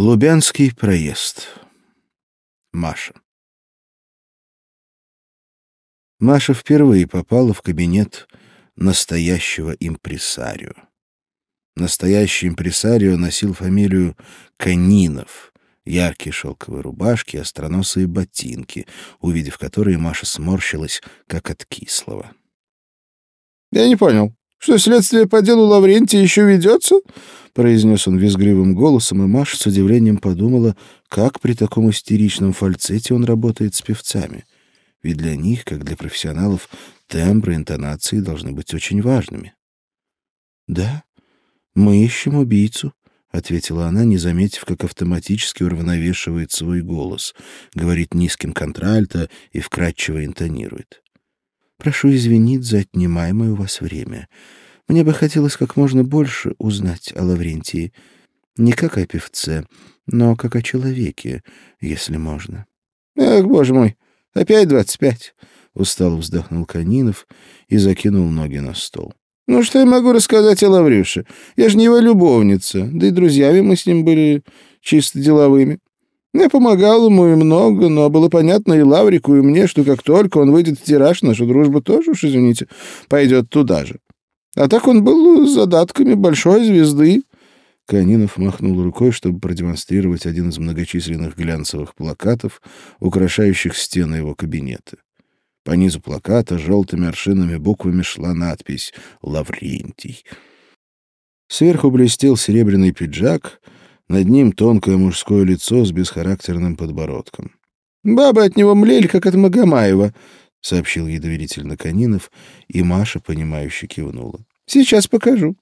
Лубянский проезд. Маша. Маша впервые попала в кабинет настоящего импресарио. Настоящий импресарио носил фамилию Канинов, яркие шелковые рубашки, остроносые ботинки, увидев которые, Маша сморщилась, как от кислого. «Я не понял, что следствие по делу Лаврентия еще ведется?» произнес он визгливым голосом, и Маша с удивлением подумала, как при таком истеричном фальцете он работает с певцами. Ведь для них, как для профессионалов, тембры, интонации должны быть очень важными. «Да, мы ищем убийцу», — ответила она, не заметив, как автоматически уравновешивает свой голос, говорит низким контральто и вкрадчиво интонирует. «Прошу извинить за отнимаемое у вас время. Мне бы хотелось как можно больше узнать о Лаврентии. Не как о певце, но как о человеке, если можно. Эх, боже мой, опять двадцать пять. Устало вздохнул Канинов и закинул ноги на стол. Ну, что я могу рассказать о Лаврюше? Я же не его любовница, да и друзьями мы с ним были чисто деловыми. Я помогал ему и много, но было понятно и Лаврику, и мне, что как только он выйдет в тираж, наша дружба тоже уж, извините, пойдет туда же. А так он был с задатками большой звезды. Канинов махнул рукой, чтобы продемонстрировать один из многочисленных глянцевых плакатов, украшающих стены его кабинета. По низу плаката желтыми аршинными буквами шла надпись «Лаврентий». Сверху блестел серебряный пиджак, над ним тонкое мужское лицо с бесхарактерным подбородком. «Бабы от него млели, как от Магомаева», — сообщил ей доверительно Канинов, и Маша, понимающе кивнула. Сейчас покажу.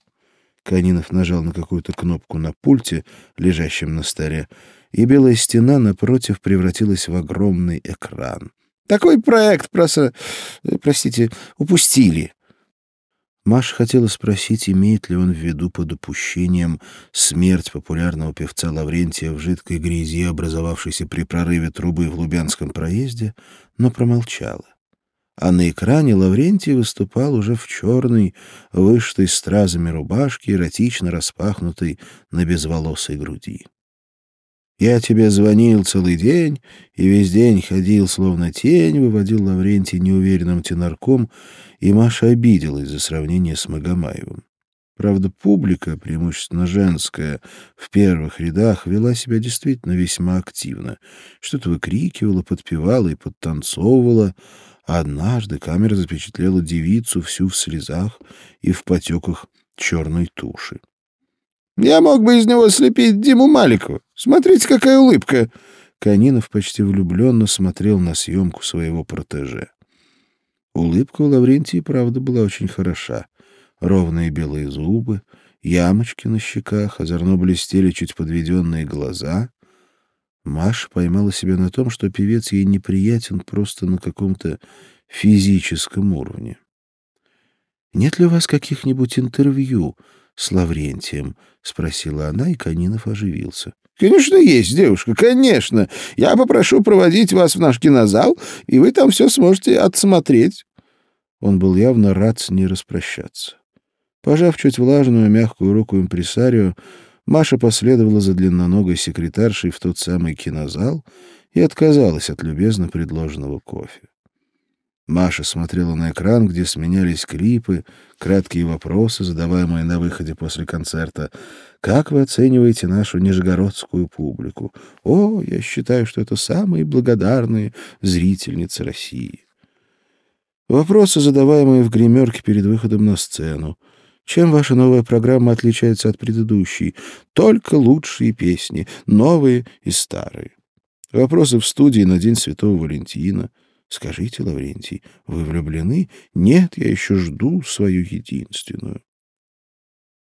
Канинов нажал на какую-то кнопку на пульте, лежащем на столе, и белая стена напротив превратилась в огромный экран. Такой проект просто, простите, упустили. Маша хотела спросить, имеет ли он в виду под упущением смерть популярного певца Лаврентия в жидкой грязи, образовавшейся при прорыве трубы в Лубянском проезде, но промолчала а на экране Лаврентий выступал уже в черной, вышитой стразами рубашке, эротично распахнутой на безволосой груди. «Я тебе звонил целый день и весь день ходил, словно тень», — выводил Лаврентий неуверенным тенарком, и Маша обиделась за сравнение с Магомаевым. Правда, публика, преимущественно женская, в первых рядах вела себя действительно весьма активно. Что-то выкрикивала, подпевала и подтанцовывала, однажды камера запечатлела девицу всю в слезах и в потеках черной туши. «Я мог бы из него слепить Диму Маликову. Смотрите, какая улыбка!» Канинов почти влюбленно смотрел на съемку своего протеже. Улыбка у Лаврентии, правда, была очень хороша. Ровные белые зубы, ямочки на щеках, озорно блестели чуть подведенные глаза. Маша поймала себя на том, что певец ей неприятен просто на каком-то физическом уровне. «Нет ли у вас каких-нибудь интервью с Лаврентием?» — спросила она, и Канинов оживился. «Конечно есть, девушка, конечно. Я попрошу проводить вас в наш кинозал, и вы там все сможете отсмотреть». Он был явно рад с ней распрощаться. Пожав чуть влажную мягкую руку импресарио, Маша последовала за длинноногой секретаршей в тот самый кинозал и отказалась от любезно предложенного кофе. Маша смотрела на экран, где сменялись клипы, краткие вопросы, задаваемые на выходе после концерта. «Как вы оцениваете нашу нижегородскую публику?» «О, я считаю, что это самые благодарные зрительницы России». Вопросы, задаваемые в гримерке перед выходом на сцену. Чем ваша новая программа отличается от предыдущей? Только лучшие песни, новые и старые. Вопросы в студии на День Святого Валентина. Скажите, Лаврентий, вы влюблены? Нет, я еще жду свою единственную.